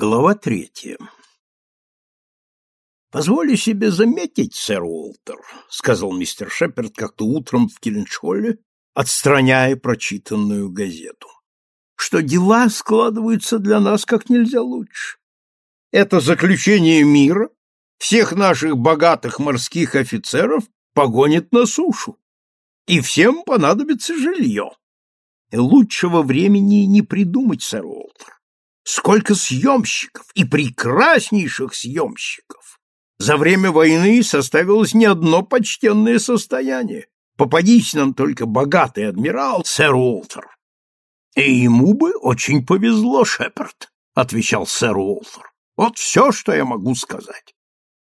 Глава третья. «Позволю себе заметить, сэр Уолтер», — сказал мистер Шепард как-то утром в Киллиншолле, отстраняя прочитанную газету, «что дела складываются для нас как нельзя лучше. Это заключение мира всех наших богатых морских офицеров погонит на сушу, и всем понадобится жилье. Лучшего времени не придумать, сэр Уолтер сколько съемщиков и прекраснейших съемщиков. За время войны составилось не одно почтенное состояние. Попадись нам только богатый адмирал, сэр Уолтер. И ему бы очень повезло, Шепард, отвечал сэр Уолтер. Вот все, что я могу сказать.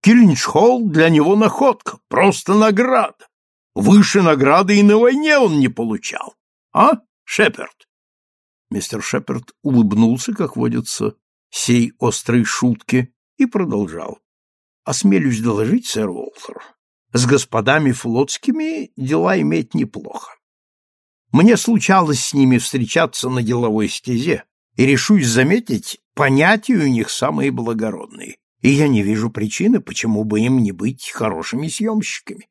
Киллинч-Холл для него находка, просто награда. Выше награды и на войне он не получал. А, Шепард? Мистер Шепард улыбнулся, как водится, сей острой шутки, и продолжал. «Осмелюсь доложить, сэр Уолтер, с господами флотскими дела иметь неплохо. Мне случалось с ними встречаться на деловой стезе, и решусь заметить, понятия у них самые благородные, и я не вижу причины, почему бы им не быть хорошими съемщиками.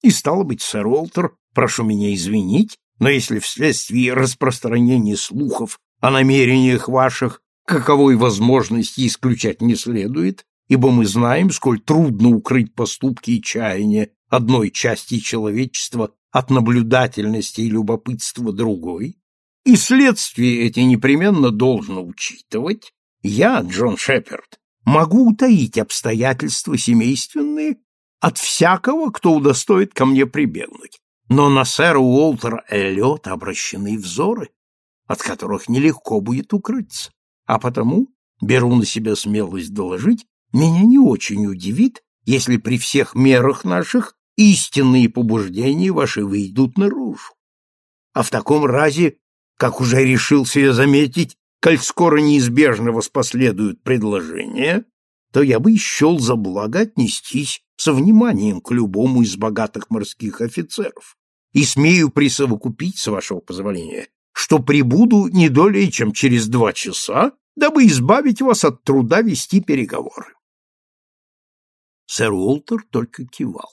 И стало быть, сэр Уолтер, прошу меня извинить, но если вследствие распространения слухов о намерениях ваших каковой возможности исключать не следует, ибо мы знаем, сколь трудно укрыть поступки и чаяния одной части человечества от наблюдательности и любопытства другой, и следствие эти непременно должно учитывать, я, Джон Шеперд, могу утаить обстоятельства семейственные от всякого, кто удостоит ко мне прибегнуть, но на сэра Уолтера Эллиота обращены взоры, от которых нелегко будет укрыться, а потому, беру на себя смелость доложить, меня не очень удивит, если при всех мерах наших истинные побуждения ваши выйдут наружу. А в таком разе, как уже решился я заметить, коль скоро неизбежно воспоследуют предложения, то я бы счел за благо отнестись со вниманием к любому из богатых морских офицеров, и смею присовокупить, с вашего позволения, что прибуду не долее, чем через два часа, дабы избавить вас от труда вести переговоры. Сэр Уолтер только кивал.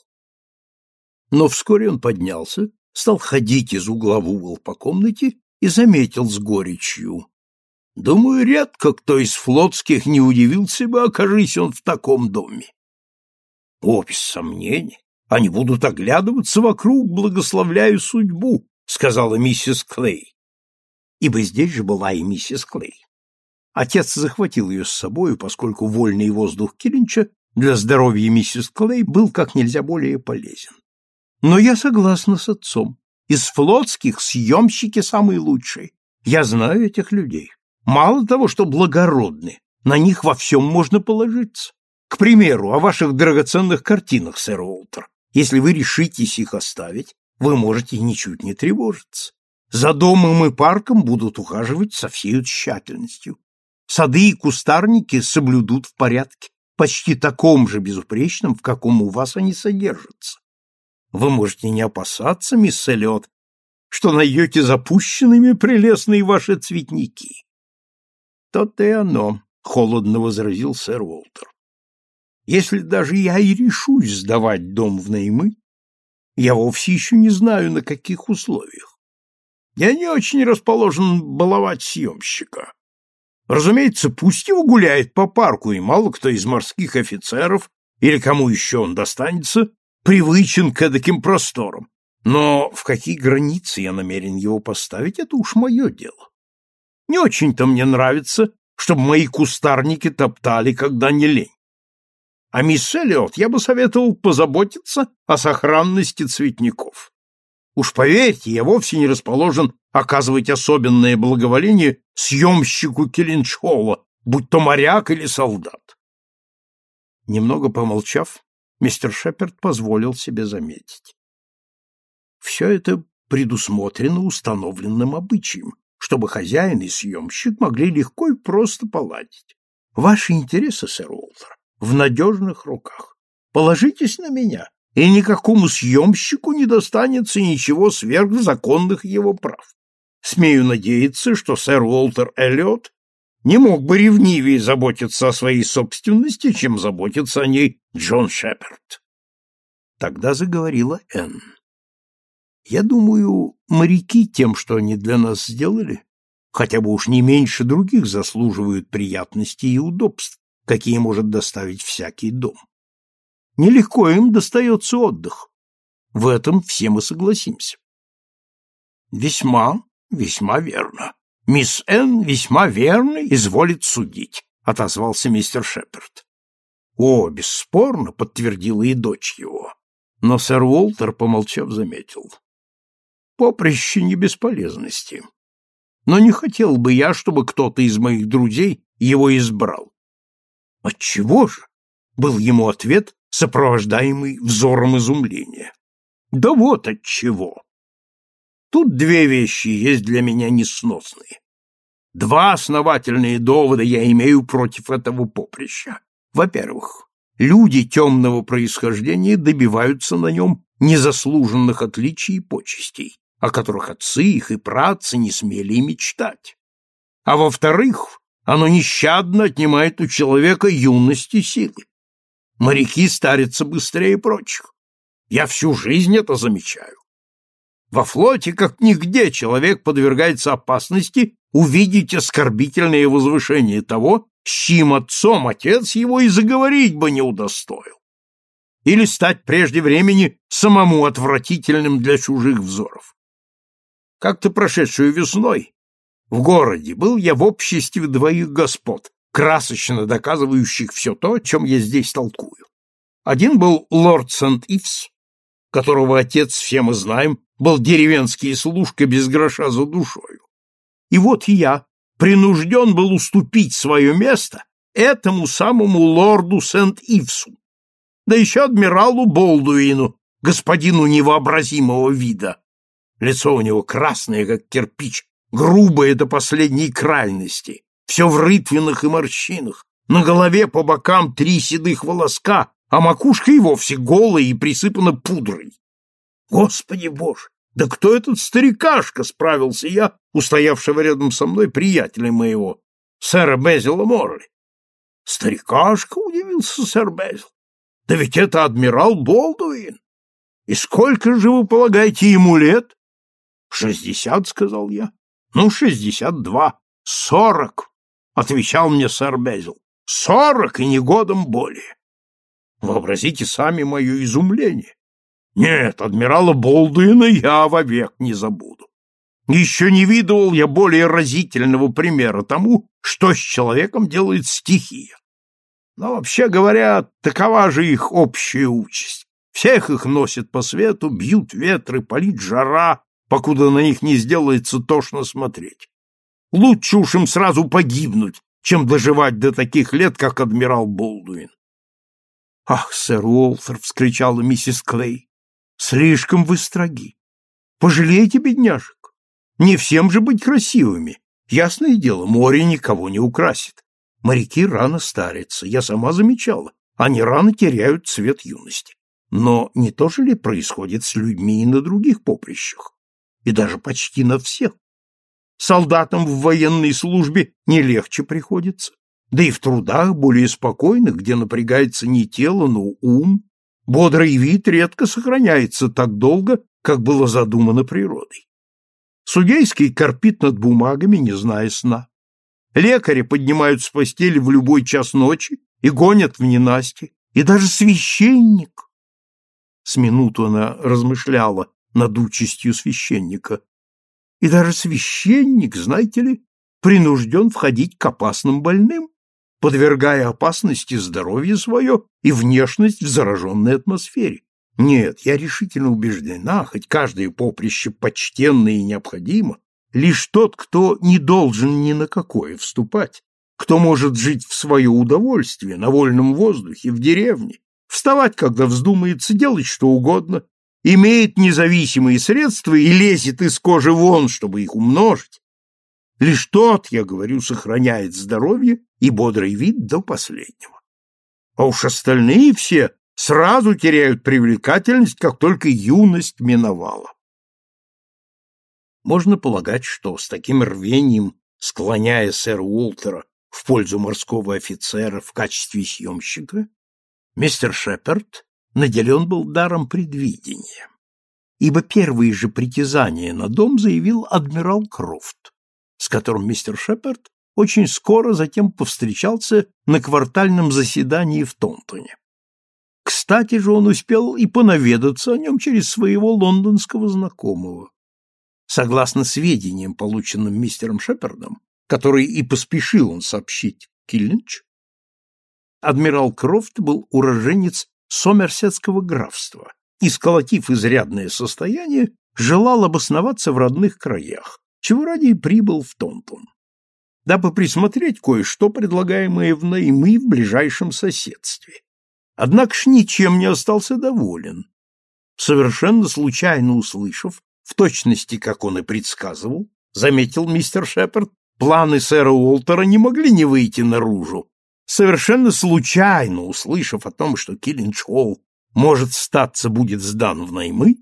Но вскоре он поднялся, стал ходить из угла в угол по комнате и заметил с горечью. Думаю, редко кто из флотских не удивился бы, окажись он в таком доме. О, без они будут оглядываться вокруг, благословляя судьбу, сказала миссис Клей. Ибо здесь же была и миссис Клей. Отец захватил ее с собою, поскольку вольный воздух Киллинча для здоровья миссис Клей был как нельзя более полезен. Но я согласна с отцом. Из флотских съемщики самые лучшие. Я знаю этих людей. Мало того, что благородны, на них во всем можно положиться. К примеру, о ваших драгоценных картинах, сэр Уолтер. Если вы решитесь их оставить, вы можете ничуть не тревожиться. За домом и парком будут ухаживать со всей тщательностью. Сады и кустарники соблюдут в порядке, почти таком же безупречном, в каком у вас они содержатся. Вы можете не опасаться, мисс Эллиот, что найдете запущенными прелестные ваши цветники. То-то и оно, — холодно возразил сэр Уолтер. Если даже я и решусь сдавать дом в наймы, я вовсе еще не знаю, на каких условиях. Я не очень расположен баловать съемщика. Разумеется, пусть его гуляет по парку, и мало кто из морских офицеров, или кому еще он достанется, привычен к таким просторам. Но в какие границы я намерен его поставить, это уж мое дело. Не очень-то мне нравится, чтобы мои кустарники топтали, когда не лень. А мисс Эллиот я бы советовал позаботиться о сохранности цветников. Уж поверьте, я вовсе не расположен оказывать особенное благоволение съемщику Келлинчхола, будь то моряк или солдат. Немного помолчав, мистер Шепард позволил себе заметить. Все это предусмотрено установленным обычаем, чтобы хозяин и съемщик могли легко и просто поладить. Ваши интересы, сэр Уолтер, в надежных руках. Положитесь на меня, и никакому съемщику не достанется ничего сверх законных его прав. Смею надеяться, что сэр Уолтер Эллиот не мог бы ревнивее заботиться о своей собственности, чем заботиться о ней Джон Шеперд. Тогда заговорила Энн. Я думаю, моряки тем, что они для нас сделали, хотя бы уж не меньше других заслуживают приятностей и удобств, какие может доставить всякий дом. Нелегко им достается отдых. В этом все мы согласимся. Весьма, весьма верно. Мисс Н весьма верно изволит судить, отозвался мистер Шепард. О, бесспорно, подтвердила и дочь его. Но сэр Уолтер, помолчав, заметил. Поприще не бесполезности. Но не хотел бы я, чтобы кто-то из моих друзей его избрал. Отчего же? Был ему ответ, сопровождаемый взором изумления. Да вот отчего. Тут две вещи есть для меня несносные. Два основательные довода я имею против этого поприща. Во-первых, люди темного происхождения добиваются на нем незаслуженных отличий и почестей, о которых отцы их и працы не смели мечтать. А во-вторых, оно нещадно отнимает у человека юность и силы. Моряки старятся быстрее прочих. Я всю жизнь это замечаю. Во флоте, как нигде, человек подвергается опасности увидеть оскорбительное возвышение того, с чьим отцом отец его и заговорить бы не удостоил. Или стать прежде времени самому отвратительным для чужих взоров. Как-то прошедшую весной в городе был я в обществе двоих господ, красочно доказывающих все то, о чем я здесь толкую. Один был лорд Сент-Ивс, которого отец, все мы знаем, был деревенский служка без гроша за душою. И вот я принужден был уступить свое место этому самому лорду Сент-Ивсу, да еще адмиралу Болдуину, господину невообразимого вида. Лицо у него красное, как кирпич, грубое до последней крайности, все в рытвинах и морщинах, на голове по бокам три седых волоска, а макушка и вовсе голая и присыпана пудрой. Господи боже, да кто этот старикашка, справился я, устоявшего рядом со мной приятеля моего, сэра Безила Морли. Старикашка, удивился сэр Безил. Да ведь это адмирал Болдуин. И сколько же вы полагаете ему лет? Шестьдесят, сказал я. Ну, шестьдесят два. Сорок, отвечал мне сэр Безил. Сорок и не годом более. Вообразите сами мое изумление. Нет, адмирала Болдуина я вовек не забуду. Еще не видывал я более разительного примера тому, что с человеком делает стихия. Но, вообще говоря, такова же их общая участь. Всех их носят по свету, бьют ветры, палит жара, покуда на них не сделается тошно смотреть. Лучше уж им сразу погибнуть, чем доживать до таких лет, как адмирал Болдуин. «Ах, сэр Уолтер!» — вскричала миссис Клей. «Слишком вы строги. Пожалейте бедняжек. Не всем же быть красивыми. Ясное дело, море никого не украсит. Моряки рано старятся, я сама замечала. Они рано теряют цвет юности. Но не то же ли происходит с людьми и на других поприщах? И даже почти на всех. Солдатам в военной службе не легче приходится да и в трудах более спокойных, где напрягается не тело, но ум, бодрый вид редко сохраняется так долго, как было задумано природой. Судейский корпит над бумагами, не зная сна. Лекари поднимают с постели в любой час ночи и гонят в ненасти. И даже священник. С минуту она размышляла над участью священника. И даже священник, знаете ли, принужден входить к опасным больным подвергая опасности здоровье свое и внешность в зараженной атмосфере. Нет, я решительно убеждена, хоть каждое поприще почтенно и необходимо, лишь тот, кто не должен ни на какое вступать, кто может жить в свое удовольствие, на вольном воздухе, в деревне, вставать, когда вздумается, делать что угодно, имеет независимые средства и лезет из кожи вон, чтобы их умножить, Лишь тот, я говорю, сохраняет здоровье и бодрый вид до последнего. А уж остальные все сразу теряют привлекательность, как только юность миновала. Можно полагать, что с таким рвением, склоняя сэра Уолтера в пользу морского офицера в качестве съемщика, мистер Шепард наделен был даром предвидения, ибо первые же притязания на дом заявил адмирал Крофт, с которым мистер Шепард очень скоро затем повстречался на квартальном заседании в Тонтоне. Кстати же он успел и понаведаться о нем через своего лондонского знакомого. Согласно сведениям, полученным мистером Шепардом, который и поспешил он сообщить Киллинч, адмирал Крофт был уроженец Сомерсетского графства и, сколотив изрядное состояние, желал обосноваться в родных краях, чего ради и прибыл в Тонтон, дабы присмотреть кое-что, предлагаемое в наймы в ближайшем соседстве. Однако ж ничем не остался доволен. Совершенно случайно услышав, в точности, как он и предсказывал, заметил мистер Шепард, планы сэра Уолтера не могли не выйти наружу. Совершенно случайно услышав о том, что Киллинч-Холл может статься будет сдан в наймы,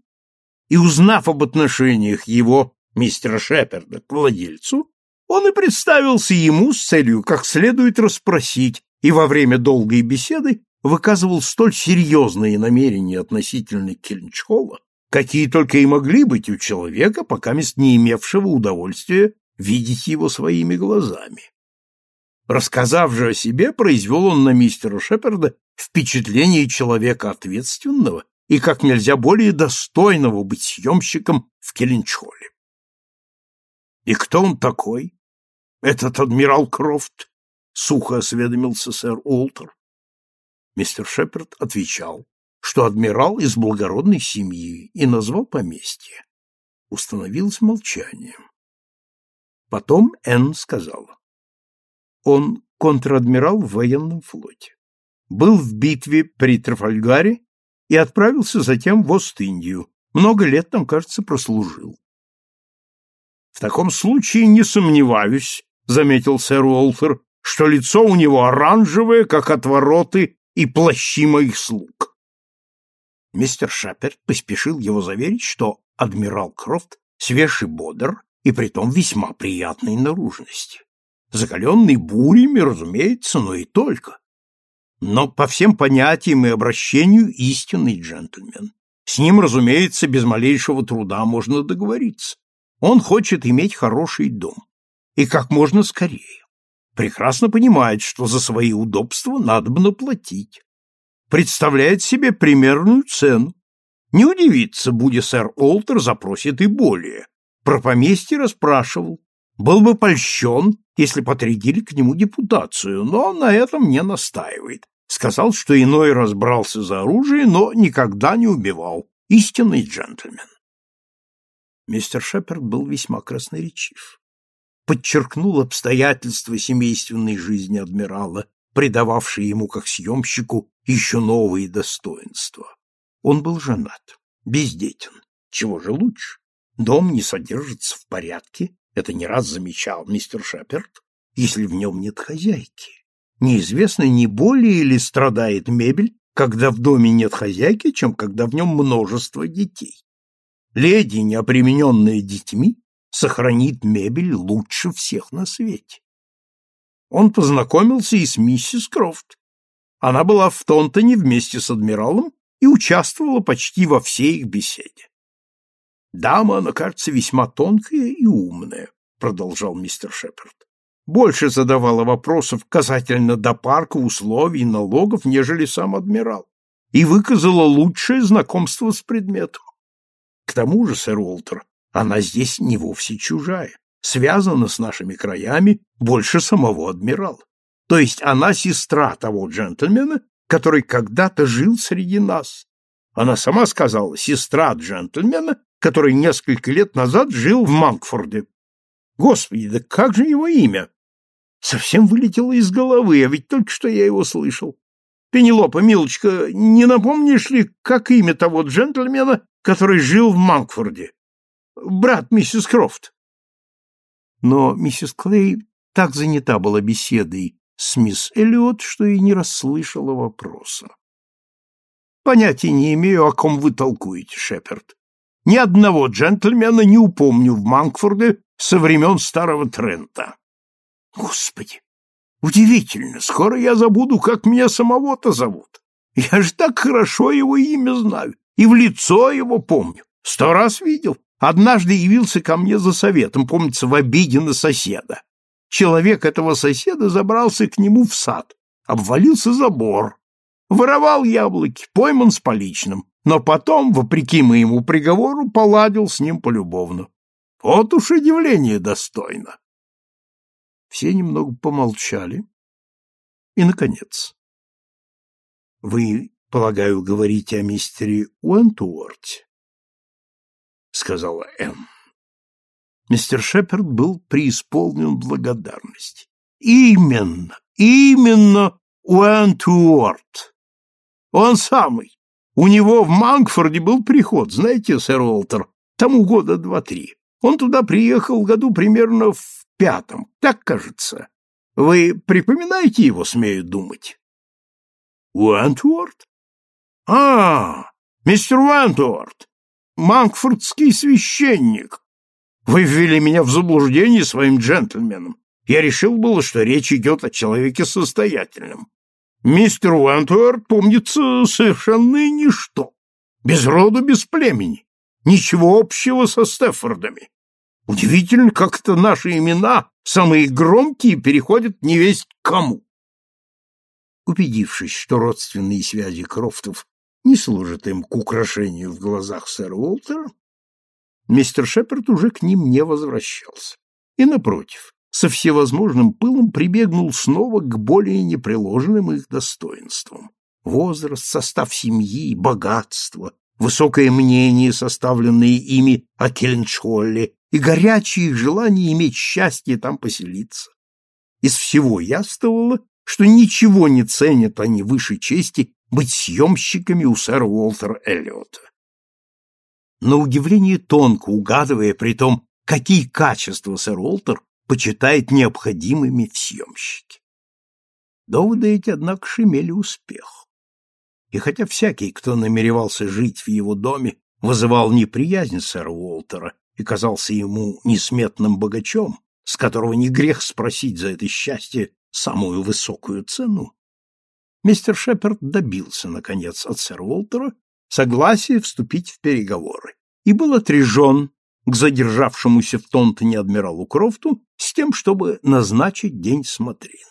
и узнав об отношениях его, мистера Шепарда, к владельцу, он и представился ему с целью как следует расспросить, и во время долгой беседы выказывал столь серьезные намерения относительно Кельнчхола, какие только и могли быть у человека, пока мест не имевшего удовольствия видеть его своими глазами. Рассказав же о себе, произвел он на мистера Шепарда впечатление человека ответственного и как нельзя более достойного быть съемщиком в Келенчхоле. «И кто он такой? Этот адмирал Крофт?» — сухо осведомился сэр Уолтер. Мистер Шепард отвечал, что адмирал из благородной семьи и назвал поместье. Установилось молчание. Потом Энн сказала. Он контр-адмирал в военном флоте. Был в битве при Трафальгаре и отправился затем в Ост-Индию. Много лет там, кажется, прослужил. В таком случае не сомневаюсь, заметил сэр Уолтер, что лицо у него оранжевое, как отвороты и плащи моих слуг. Мистер Шаперт поспешил его заверить, что адмирал Крофт свеж и бодр, и притом весьма приятной наружности. Закаленный бурями, разумеется, но и только. Но по всем понятиям и обращению истинный джентльмен. С ним, разумеется, без малейшего труда можно договориться. Он хочет иметь хороший дом. И как можно скорее прекрасно понимает, что за свои удобства надо бы наплатить. Представляет себе примерную цену. Не удивиться, будь сэр Олтер запросит и более. Про поместье расспрашивал. Был бы польщен, если потрядили к нему депутацию, но на этом не настаивает. Сказал, что иной раз брался за оружие, но никогда не убивал. Истинный джентльмен. Мистер Шепард был весьма красноречив подчеркнул обстоятельства семейственной жизни адмирала, придававшие ему как съемщику еще новые достоинства. Он был женат, бездетен. Чего же лучше? Дом не содержится в порядке, это не раз замечал мистер Шеперд, если в нем нет хозяйки. Неизвестно, не более ли страдает мебель, когда в доме нет хозяйки, чем когда в нем множество детей. Леди, не обремененная детьми, сохранит мебель лучше всех на свете. Он познакомился и с миссис Крофт. Она была в Тонтоне вместе с адмиралом и участвовала почти во всей их беседе. «Дама, она, кажется, весьма тонкая и умная», — продолжал мистер Шепард. «Больше задавала вопросов касательно до парка, условий, налогов, нежели сам адмирал, и выказала лучшее знакомство с предметом. К тому же, сэр Уолтер, она здесь не вовсе чужая, связана с нашими краями больше самого адмирала. То есть она сестра того джентльмена, который когда-то жил среди нас. Она сама сказала, сестра джентльмена, который несколько лет назад жил в Манкфорде. Господи, да как же его имя? Совсем вылетело из головы, а ведь только что я его слышал. Пенелопа, милочка, не напомнишь ли, как имя того джентльмена, который жил в Манкфорде? брат миссис Крофт. Но миссис Клей так занята была беседой с мисс Эллиот, что и не расслышала вопроса. Понятия не имею, о ком вы толкуете, Шеперд. Ни одного джентльмена не упомню в Манкфорде со времен старого Трента. Господи! Удивительно, скоро я забуду, как меня самого-то зовут. Я же так хорошо его имя знаю, и в лицо его помню. Сто раз видел. Однажды явился ко мне за советом, помнится, в обиде на соседа. Человек этого соседа забрался к нему в сад, обвалился забор, воровал яблоки, пойман с поличным, но потом, вопреки моему приговору, поладил с ним полюбовно. Вот уж удивление достойно. Все немного помолчали. И, наконец, «Вы, полагаю, говорите о мистере Уэнтуорте?» — сказала Энн. Мистер Шепард был преисполнен благодарности. «Именно, именно Уэнтуорт! Он самый! У него в Мангфорде был приход, знаете, сэр Уолтер, тому года два-три. Он туда приехал году примерно в пятом, так кажется. Вы припоминаете его, смею думать? Уэнтворд? А, мистер Уэнтворд, Манкфордский священник. Вы ввели меня в заблуждение своим джентльменом. Я решил было, что речь идет о человеке состоятельном. Мистер Уэнтворд, помнится, совершенно ничто. Без роду, без племени. Ничего общего со Стефордами. Удивительно, как это наши имена, самые громкие, переходят не весть кому. Убедившись, что родственные связи Крофтов не служат им к украшению в глазах сэра Уолтера, мистер Шепард уже к ним не возвращался. И, напротив, со всевозможным пылом прибегнул снова к более непреложным их достоинствам. Возраст, состав семьи, богатство, высокое мнение, составленное ими о Кельншолле, и горячее их желание иметь счастье там поселиться. Из всего яствовало, что ничего не ценят они выше чести быть съемщиками у сэра Уолтера Эллиота. На удивление тонко угадывая при том, какие качества сэр Уолтер почитает необходимыми в съемщике. Доводы эти, однако, имели успех. И хотя всякий, кто намеревался жить в его доме, вызывал неприязнь сэра Уолтера и казался ему несметным богачом, с которого не грех спросить за это счастье самую высокую цену, мистер Шепард добился, наконец, от сэра Уолтера согласия вступить в переговоры и был отрежен к задержавшемуся в Тонтоне адмиралу Крофту с тем, чтобы назначить день смотрин.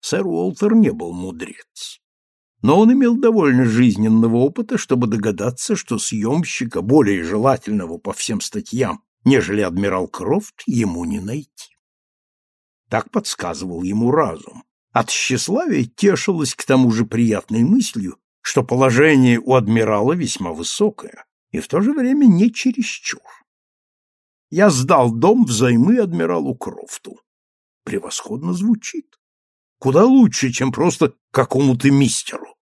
Сэр Уолтер не был мудрец но он имел довольно жизненного опыта, чтобы догадаться, что съемщика, более желательного по всем статьям, нежели адмирал Крофт, ему не найти. Так подсказывал ему разум. От тщеславия тешилось к тому же приятной мыслью, что положение у адмирала весьма высокое и в то же время не чересчур. Я сдал дом взаймы адмиралу Крофту. Превосходно звучит. Куда лучше, чем просто какому-то мистеру.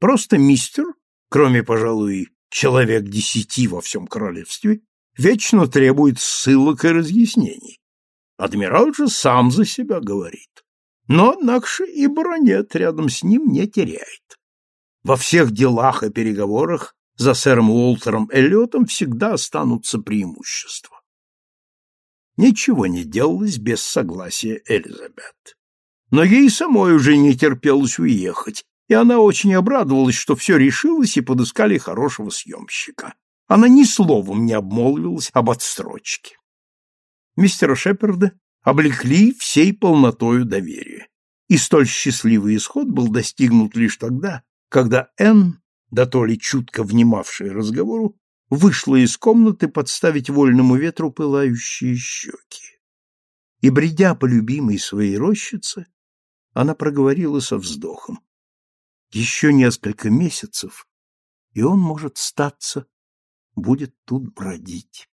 Просто мистер, кроме, пожалуй, человек десяти во всем королевстве, вечно требует ссылок и разъяснений. Адмирал же сам за себя говорит. Но, однако и баронет рядом с ним не теряет. Во всех делах и переговорах за сэром Уолтером Эллиотом всегда останутся преимущества. Ничего не делалось без согласия Элизабет. Но ей самой уже не терпелось уехать, и она очень обрадовалась, что все решилось и подыскали хорошего съемщика. Она ни словом не обмолвилась об отстрочке. Мистера Шепарда облекли всей полнотою доверия, и столь счастливый исход был достигнут лишь тогда, когда Энн, да то ли чутко внимавшая разговору, вышла из комнаты подставить вольному ветру пылающие щеки. И, бредя по любимой своей рощице, она проговорила со вздохом. Еще несколько месяцев, и он, может, статься, будет тут бродить.